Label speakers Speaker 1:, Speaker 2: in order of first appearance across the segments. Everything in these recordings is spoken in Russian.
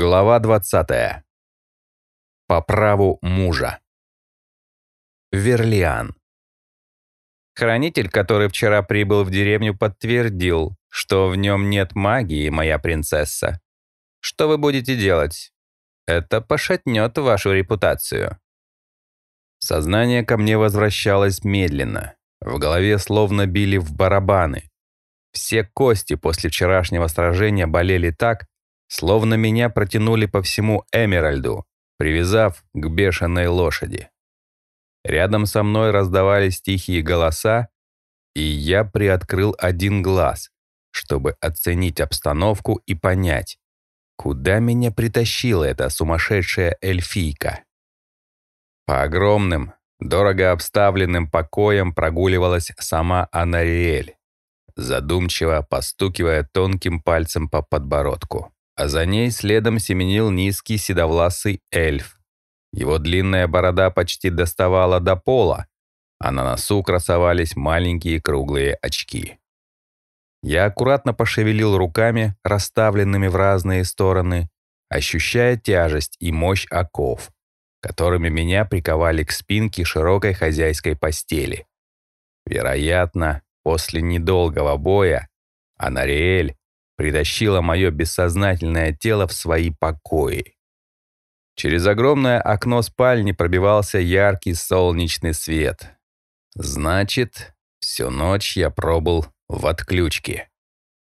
Speaker 1: Глава 20. По праву мужа. Верлиан. Хранитель, который вчера прибыл в деревню, подтвердил, что в нем нет магии, моя принцесса. Что вы будете делать? Это пошатнет вашу репутацию. Сознание ко мне возвращалось медленно. В голове словно били в барабаны. Все кости после вчерашнего сражения болели так, Словно меня протянули по всему Эмеральду, привязав к бешеной лошади. Рядом со мной раздавались тихие голоса, и я приоткрыл один глаз, чтобы оценить обстановку и понять, куда меня притащила эта сумасшедшая эльфийка. По огромным, дорого обставленным покоям прогуливалась сама Анариэль, задумчиво постукивая тонким пальцем по подбородку а за ней следом семенил низкий седовласый эльф. Его длинная борода почти доставала до пола, а на носу красовались маленькие круглые очки. Я аккуратно пошевелил руками, расставленными в разные стороны, ощущая тяжесть и мощь оков, которыми меня приковали к спинке широкой хозяйской постели. Вероятно, после недолгого боя Анариэль притащила мое бессознательное тело в свои покои. Через огромное окно спальни пробивался яркий солнечный свет. Значит, всю ночь я пробыл в отключке.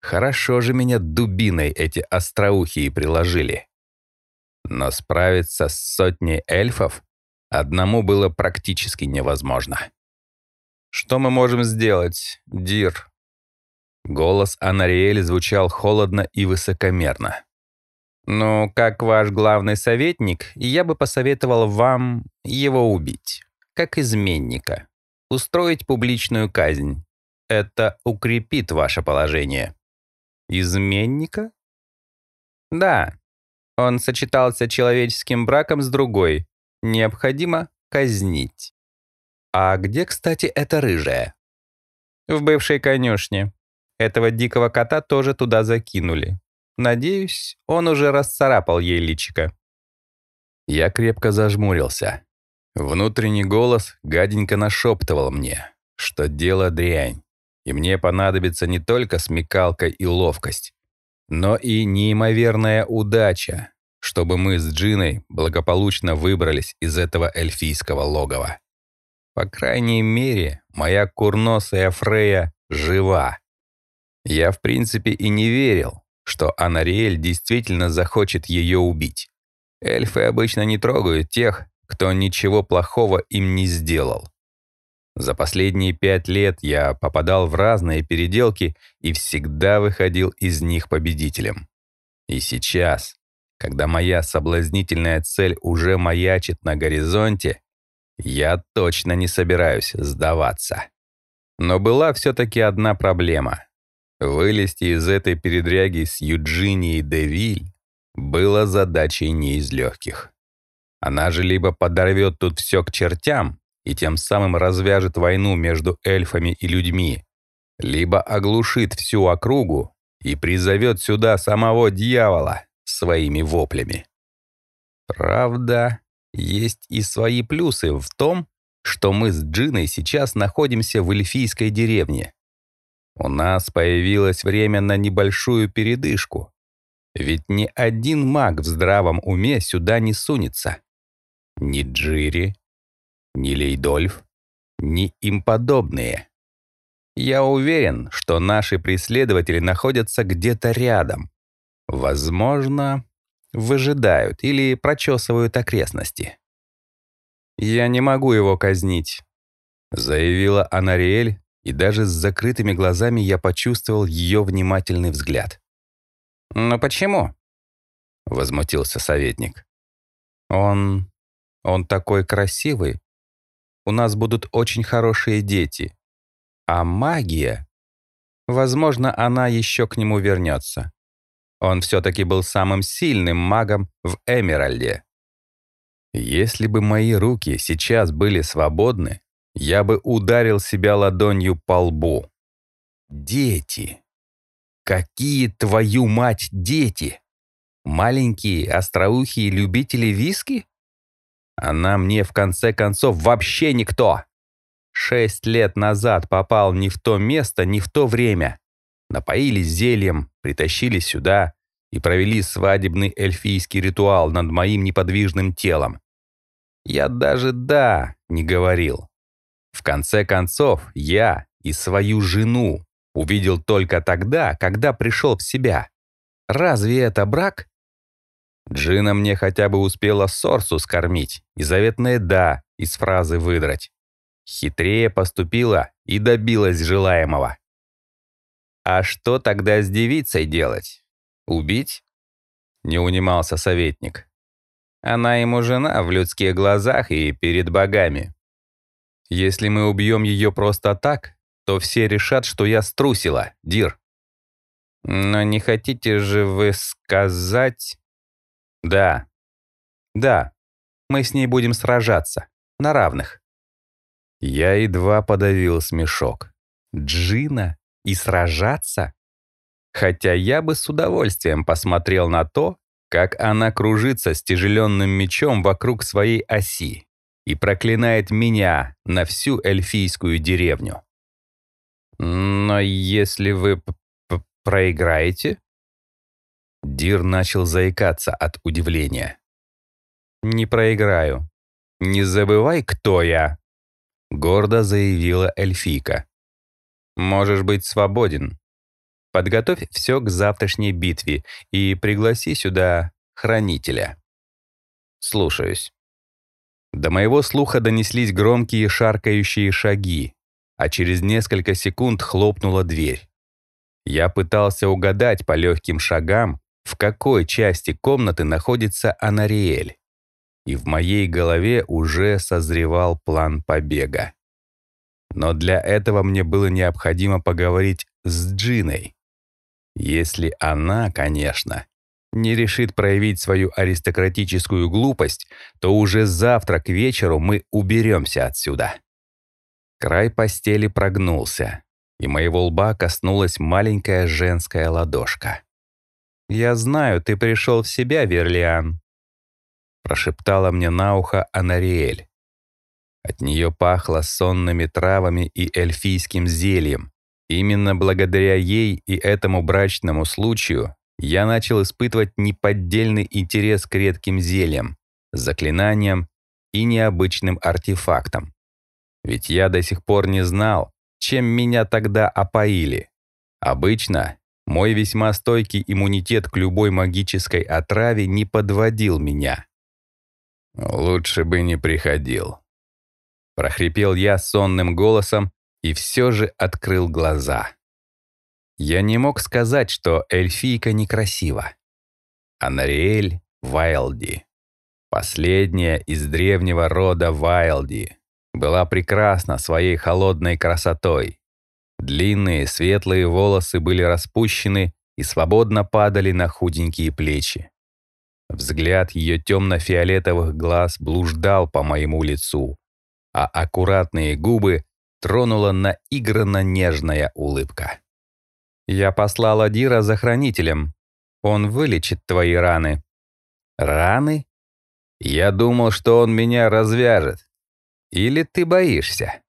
Speaker 1: Хорошо же меня дубиной эти остроухие приложили. Но справиться с сотней эльфов одному было практически невозможно. «Что мы можем сделать, Дир?» Голос Анариэль звучал холодно и высокомерно. «Ну, как ваш главный советник, я бы посоветовал вам его убить, как изменника, устроить публичную казнь. Это укрепит ваше положение». «Изменника?» «Да, он сочетался человеческим браком с другой. Необходимо казнить». «А где, кстати, эта рыжая?» «В бывшей конюшне. Этого дикого кота тоже туда закинули. Надеюсь, он уже расцарапал ей личико. Я крепко зажмурился. Внутренний голос гаденько нашептывал мне, что дело дрянь, и мне понадобится не только смекалка и ловкость, но и неимоверная удача, чтобы мы с Джиной благополучно выбрались из этого эльфийского логова. По крайней мере, моя курносая Фрея жива. Я, в принципе, и не верил, что Анариэль действительно захочет ее убить. Эльфы обычно не трогают тех, кто ничего плохого им не сделал. За последние пять лет я попадал в разные переделки и всегда выходил из них победителем. И сейчас, когда моя соблазнительная цель уже маячит на горизонте, я точно не собираюсь сдаваться. Но была все-таки одна проблема. Вылезти из этой передряги с Юджинией Девиль было задачей не из легких. Она же либо подорвет тут все к чертям и тем самым развяжет войну между эльфами и людьми, либо оглушит всю округу и призовет сюда самого дьявола своими воплями. Правда, есть и свои плюсы в том, что мы с Джиной сейчас находимся в эльфийской деревне, у нас появилось время на небольшую передышку. Ведь ни один маг в здравом уме сюда не сунется. Ни Джири, ни Лейдольф, ни им подобные. Я уверен, что наши преследователи находятся где-то рядом. Возможно, выжидают или прочесывают окрестности. «Я не могу его казнить», — заявила Анариэль, и даже с закрытыми глазами я почувствовал ее внимательный взгляд. «Но почему?» — возмутился советник. «Он... он такой красивый. У нас будут очень хорошие дети. А магия... Возможно, она еще к нему вернется. Он все-таки был самым сильным магом в Эмеральде. Если бы мои руки сейчас были свободны, я бы ударил себя ладонью по лбу. Дети. Какие, твою мать, дети? Маленькие, остроухие любители виски? Она мне, в конце концов, вообще никто. Шесть лет назад попал не в то место, не в то время. Напоились зельем, притащили сюда и провели свадебный эльфийский ритуал над моим неподвижным телом. Я даже «да» не говорил. В конце концов, я и свою жену увидел только тогда, когда пришел в себя. Разве это брак? Джина мне хотя бы успела сорсу скормить и заветное «да» из фразы выдрать. Хитрее поступила и добилась желаемого. А что тогда с девицей делать? Убить? Не унимался советник. Она ему жена в людских глазах и перед богами. Если мы убьем ее просто так, то все решат, что я струсила, Дир. Но не хотите же вы сказать... Да. Да. Мы с ней будем сражаться. На равных. Я едва подавил смешок. Джина и сражаться? Хотя я бы с удовольствием посмотрел на то, как она кружится с тяжеленным мечом вокруг своей оси и проклинает меня на всю эльфийскую деревню. Но если вы проиграете? Дир начал заикаться от удивления. «Не проиграю. Не забывай, кто я!» Гордо заявила эльфийка. «Можешь быть свободен. Подготовь все к завтрашней битве и пригласи сюда хранителя». «Слушаюсь». До моего слуха донеслись громкие шаркающие шаги, а через несколько секунд хлопнула дверь. Я пытался угадать по легким шагам, в какой части комнаты находится Анариэль. И в моей голове уже созревал план побега. Но для этого мне было необходимо поговорить с Джиной. Если она, конечно, не решит проявить свою аристократическую глупость, то уже завтра к вечеру мы уберемся отсюда. Край постели прогнулся, и моего лба коснулась маленькая женская ладошка. «Я знаю, ты пришел в себя, Верлиан», — прошептала мне на ухо Анариэль. От нее пахло сонными травами и эльфийским зельем. Именно благодаря ей и этому брачному случаю я начал испытывать неподдельный интерес к редким зельям, заклинаниям и необычным артефактам. Ведь я до сих пор не знал, чем меня тогда опоили. Обычно мой весьма стойкий иммунитет к любой магической отраве не подводил меня. «Лучше бы не приходил», — прохрипел я сонным голосом и все же открыл глаза. Я не мог сказать, что эльфийка некрасива. Анариэль Вайлди, последняя из древнего рода Вайлди, была прекрасна своей холодной красотой, Длинные светлые волосы были распущены и свободно падали на худенькие плечи. Взгляд ее темно-фиолетовых глаз блуждал по моему лицу, а аккуратные губы тронула наигранно нежная улыбка. «Я послала Дира за хранителем. Он вылечит твои раны». «Раны? Я думал, что он меня развяжет. Или ты боишься?»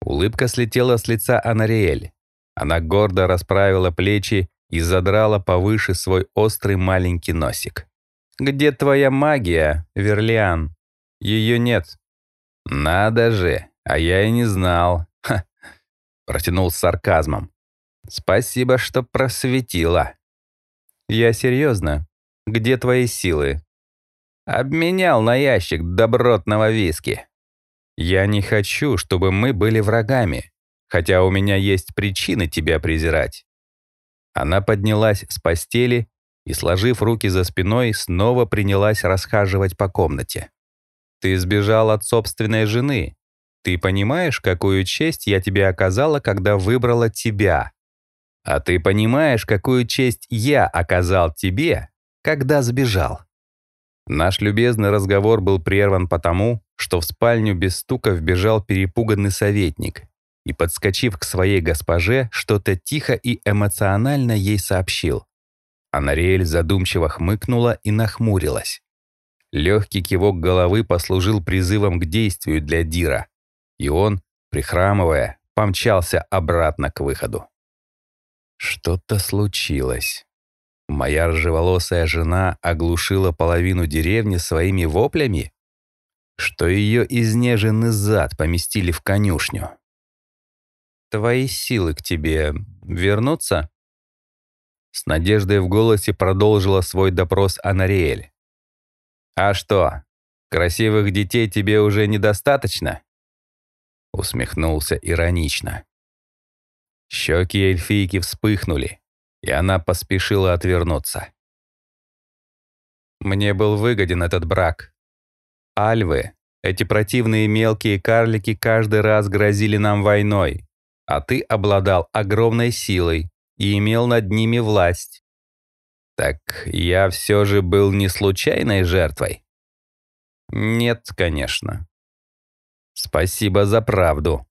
Speaker 1: Улыбка слетела с лица Анариэль. Она гордо расправила плечи и задрала повыше свой острый маленький носик. «Где твоя магия, Верлиан? Ее нет». «Надо же, а я и не знал». Ха. Протянул с сарказмом. «Спасибо, что просветила». «Я серьезно. Где твои силы?» «Обменял на ящик добротного виски». Я не хочу, чтобы мы были врагами, хотя у меня есть причины тебя презирать». Она поднялась с постели и, сложив руки за спиной, снова принялась расхаживать по комнате. «Ты сбежал от собственной жены. Ты понимаешь, какую честь я тебе оказала, когда выбрала тебя? А ты понимаешь, какую честь я оказал тебе, когда сбежал?» Наш любезный разговор был прерван потому, что в спальню без стука вбежал перепуганный советник и, подскочив к своей госпоже, что-то тихо и эмоционально ей сообщил. Анариэль задумчиво хмыкнула и нахмурилась. Легкий кивок головы послужил призывом к действию для Дира, и он, прихрамывая, помчался обратно к выходу. Что-то случилось. Моя ржеволосая жена оглушила половину деревни своими воплями, что ее изнеженный зад поместили в конюшню. «Твои силы к тебе вернутся?» С надеждой в голосе продолжила свой допрос Анариэль. «А что, красивых детей тебе уже недостаточно?» Усмехнулся иронично. Щеки эльфийки вспыхнули, и она поспешила отвернуться. «Мне был выгоден этот брак. Альвы, эти противные мелкие карлики каждый раз грозили нам войной, а ты обладал огромной силой и имел над ними власть. Так я все же был не случайной жертвой? Нет, конечно. Спасибо за правду.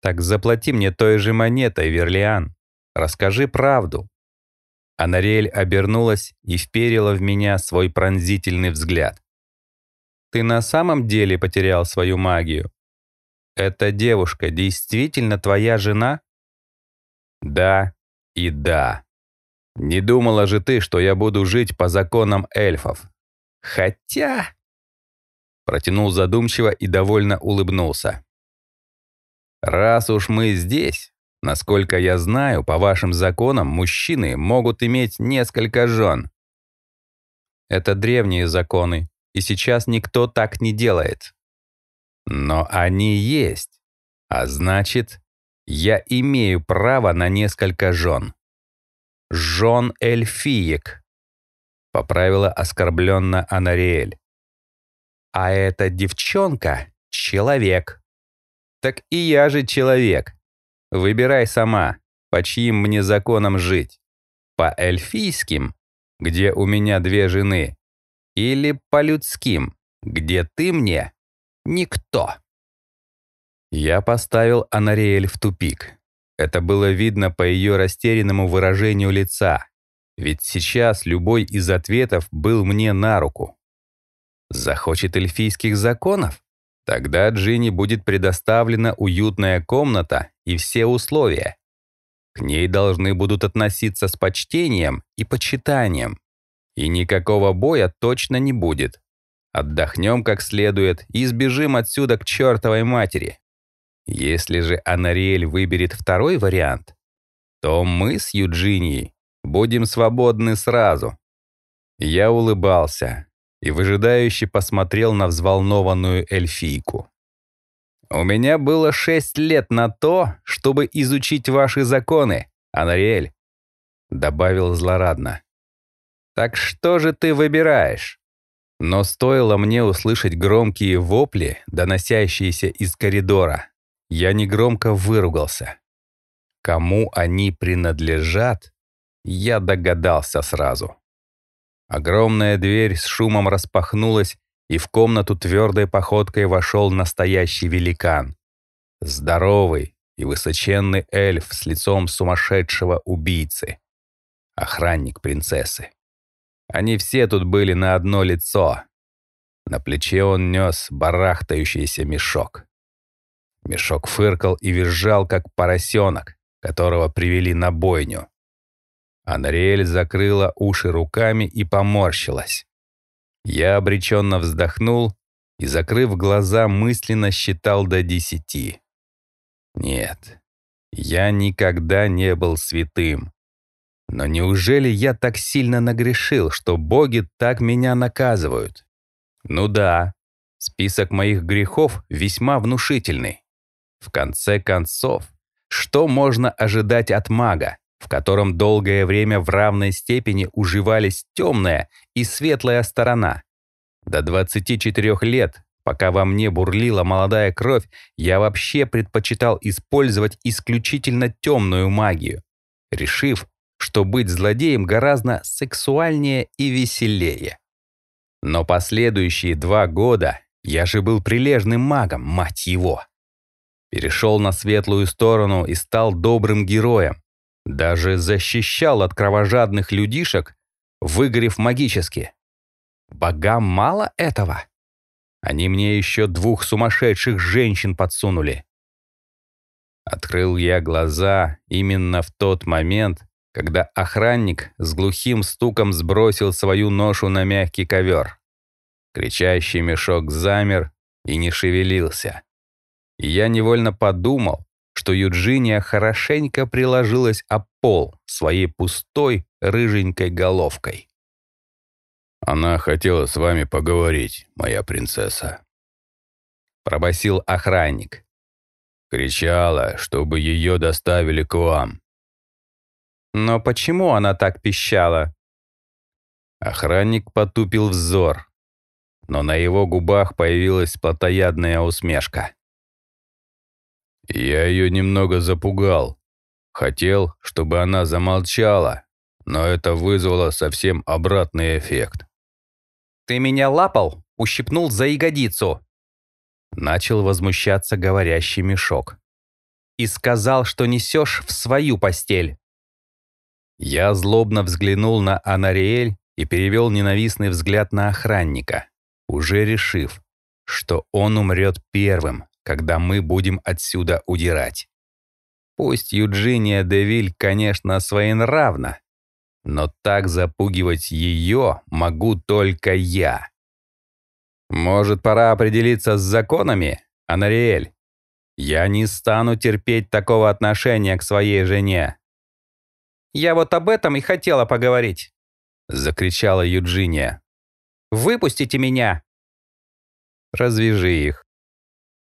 Speaker 1: Так заплати мне той же монетой, Верлиан. Расскажи правду. Анариэль обернулась и вперила в меня свой пронзительный взгляд. Ты на самом деле потерял свою магию? Эта девушка действительно твоя жена? Да и да. Не думала же ты, что я буду жить по законам эльфов. Хотя... Протянул задумчиво и довольно улыбнулся. Раз уж мы здесь, насколько я знаю, по вашим законам мужчины могут иметь несколько жен. Это древние законы, и сейчас никто так не делает. Но они есть, а значит, я имею право на несколько жен. Жон эльфиек, поправила оскорбленно Анариэль. А эта девчонка — человек. Так и я же человек. Выбирай сама, по чьим мне законам жить. По эльфийским, где у меня две жены, или по людским, где ты мне никто. Я поставил Анариэль в тупик. Это было видно по ее растерянному выражению лица, ведь сейчас любой из ответов был мне на руку. Захочет эльфийских законов? Тогда Джинни будет предоставлена уютная комната и все условия. К ней должны будут относиться с почтением и почитанием. И никакого боя точно не будет. Отдохнем как следует и сбежим отсюда к чертовой матери. Если же Анариэль выберет второй вариант, то мы с Юджинией будем свободны сразу. Я улыбался и выжидающе посмотрел на взволнованную эльфийку. «У меня было шесть лет на то, чтобы изучить ваши законы, Анариэль», — добавил злорадно. «Так что же ты выбираешь?» Но стоило мне услышать громкие вопли, доносящиеся из коридора, я негромко выругался. Кому они принадлежат, я догадался сразу. Огромная дверь с шумом распахнулась, и в комнату твердой походкой вошел настоящий великан. Здоровый и высоченный эльф с лицом сумасшедшего убийцы. Охранник принцессы. Они все тут были на одно лицо. На плече он нес барахтающийся мешок. Мешок фыркал и визжал, как поросенок, которого привели на бойню. Анриэль закрыла уши руками и поморщилась. Я обреченно вздохнул и, закрыв глаза, мысленно считал до десяти. Нет, я никогда не был святым. Но неужели я так сильно нагрешил, что боги так меня наказывают? Ну да, список моих грехов весьма внушительный. В конце концов, что можно ожидать от мага, в котором долгое время в равной степени уживались темная и светлая сторона? До 24 лет, пока во мне бурлила молодая кровь, я вообще предпочитал использовать исключительно темную магию, решив, что быть злодеем гораздо сексуальнее и веселее. Но последующие два года я же был прилежным магом, мать его перешел на светлую сторону и стал добрым героем. Даже защищал от кровожадных людишек, выгорев магически. Богам мало этого. Они мне еще двух сумасшедших женщин подсунули. Открыл я глаза именно в тот момент, когда охранник с глухим стуком сбросил свою ношу на мягкий ковер. Кричащий мешок замер и не шевелился. И я невольно подумал, что Юджиния хорошенько приложилась о пол своей пустой рыженькой головкой.
Speaker 2: «Она хотела с вами поговорить, моя принцесса», —
Speaker 1: пробасил охранник.
Speaker 2: Кричала, чтобы ее доставили к вам.
Speaker 1: Но почему она так пищала?
Speaker 2: Охранник потупил взор, но на его губах появилась плотоядная усмешка. Я ее немного запугал. Хотел, чтобы она замолчала, но это вызвало совсем обратный эффект.
Speaker 1: «Ты меня лапал, ущипнул за ягодицу!» Начал возмущаться говорящий мешок. «И сказал, что несешь в свою постель!» Я злобно взглянул на Анариэль и перевел ненавистный взгляд на охранника, уже решив, что он умрет первым, когда мы будем отсюда удирать. Пусть Юджиния Девиль, конечно, своенравна, но так запугивать ее могу только я. Может, пора определиться с законами, Анариэль? Я не стану терпеть такого отношения к своей жене. «Я вот об этом и хотела поговорить», — закричала Юджиния. «Выпустите меня!» «Развяжи их», —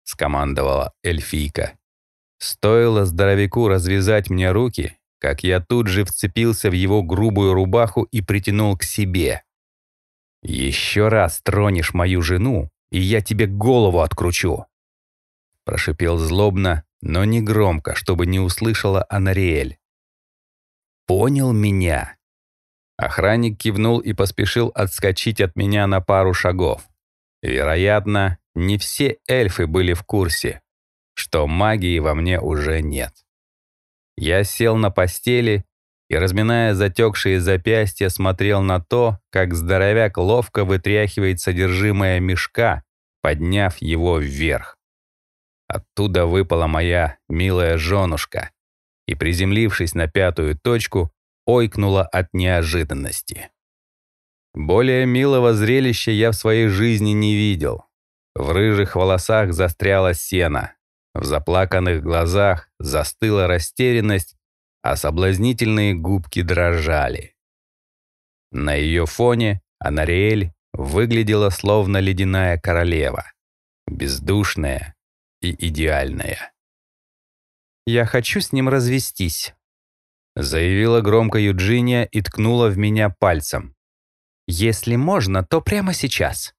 Speaker 1: скомандовала эльфийка. Стоило здоровяку развязать мне руки, как я тут же вцепился в его грубую рубаху и притянул к себе. «Еще раз тронешь мою жену, и я тебе голову откручу!» Прошипел злобно, но не громко, чтобы не услышала Анариэль понял меня?» Охранник кивнул и поспешил отскочить от меня на пару шагов. Вероятно, не все эльфы были в курсе, что магии во мне уже нет. Я сел на постели и, разминая затекшие запястья, смотрел на то, как здоровяк ловко вытряхивает содержимое мешка, подняв его вверх. Оттуда выпала моя милая женушка, и, приземлившись на пятую точку, ойкнула от неожиданности. Более милого зрелища я в своей жизни не видел. В рыжих волосах застряла сена, в заплаканных глазах застыла растерянность, а соблазнительные губки дрожали. На ее фоне Анариэль выглядела словно ледяная королева, бездушная и идеальная. «Я хочу с ним развестись», — заявила громко Юджиния и ткнула в меня пальцем. «Если можно, то прямо сейчас».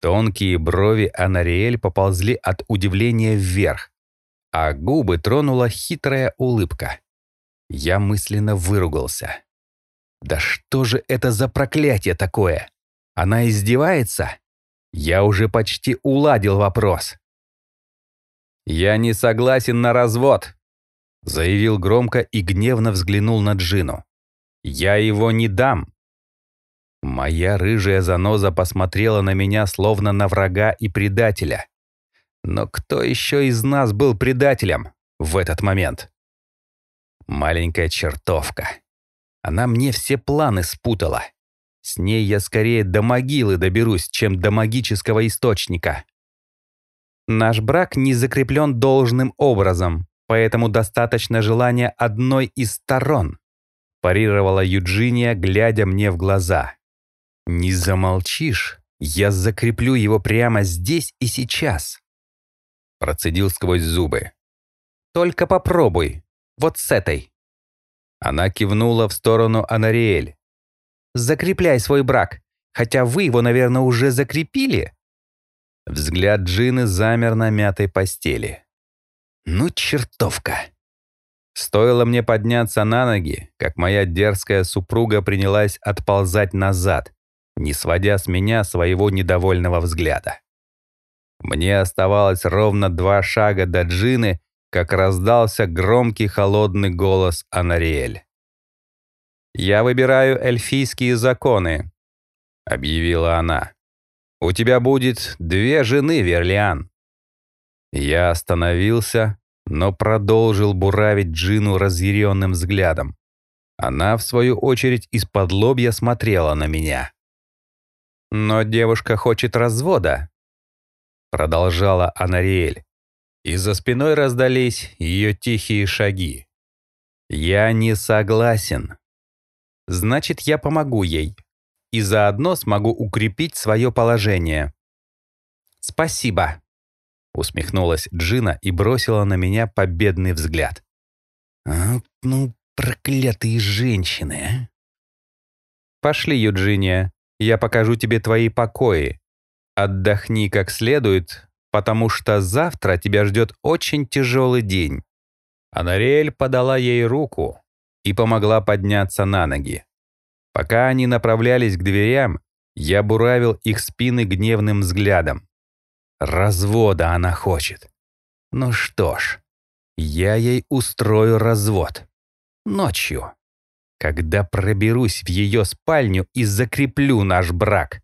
Speaker 1: Тонкие брови Анариэль поползли от удивления вверх, а губы тронула хитрая улыбка. Я мысленно выругался. «Да что же это за проклятие такое? Она издевается?» Я уже почти уладил вопрос. «Я не согласен на развод», — заявил громко и гневно взглянул на Джину. «Я его не дам». Моя рыжая заноза посмотрела на меня словно на врага и предателя. Но кто еще из нас был предателем в этот момент? Маленькая чертовка. Она мне все планы спутала. С ней я скорее до могилы доберусь, чем до магического источника. Наш брак не закреплен должным образом, поэтому достаточно желания одной из сторон», парировала Юджиния, глядя мне в глаза. «Не замолчишь, я закреплю его прямо здесь и сейчас», процедил сквозь зубы. «Только попробуй, вот с этой». Она кивнула в сторону Анариэль. «Закрепляй свой брак, хотя вы его, наверное, уже закрепили», Взгляд Джины замер на мятой постели. «Ну, чертовка!» Стоило мне подняться на ноги, как моя дерзкая супруга принялась отползать назад, не сводя с меня своего недовольного взгляда. Мне оставалось ровно два шага до Джины, как раздался громкий холодный голос Анариэль. «Я выбираю эльфийские законы», — объявила она. «У тебя будет две жены, Верлиан». Я остановился, но продолжил буравить Джину разъяренным взглядом. Она, в свою очередь, из-под лобья смотрела на меня. «Но девушка хочет развода», — продолжала Анариэль. И за спиной раздались ее тихие шаги. «Я не согласен. Значит, я помогу ей. И заодно смогу укрепить свое положение». «Спасибо», — усмехнулась Джина и бросила на меня победный взгляд. «А, ну, проклятые женщины, а!» «Пошли, Юджиния, я покажу тебе твои покои. Отдохни как следует, потому что завтра тебя ждет очень тяжелый день». Анариэль подала ей руку и помогла подняться на ноги. Пока они направлялись к дверям, я буравил их спины гневным взглядом. Развода она хочет. Ну что ж, я ей устрою развод. Ночью. Когда проберусь в ее спальню и закреплю наш брак.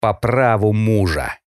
Speaker 1: По праву мужа.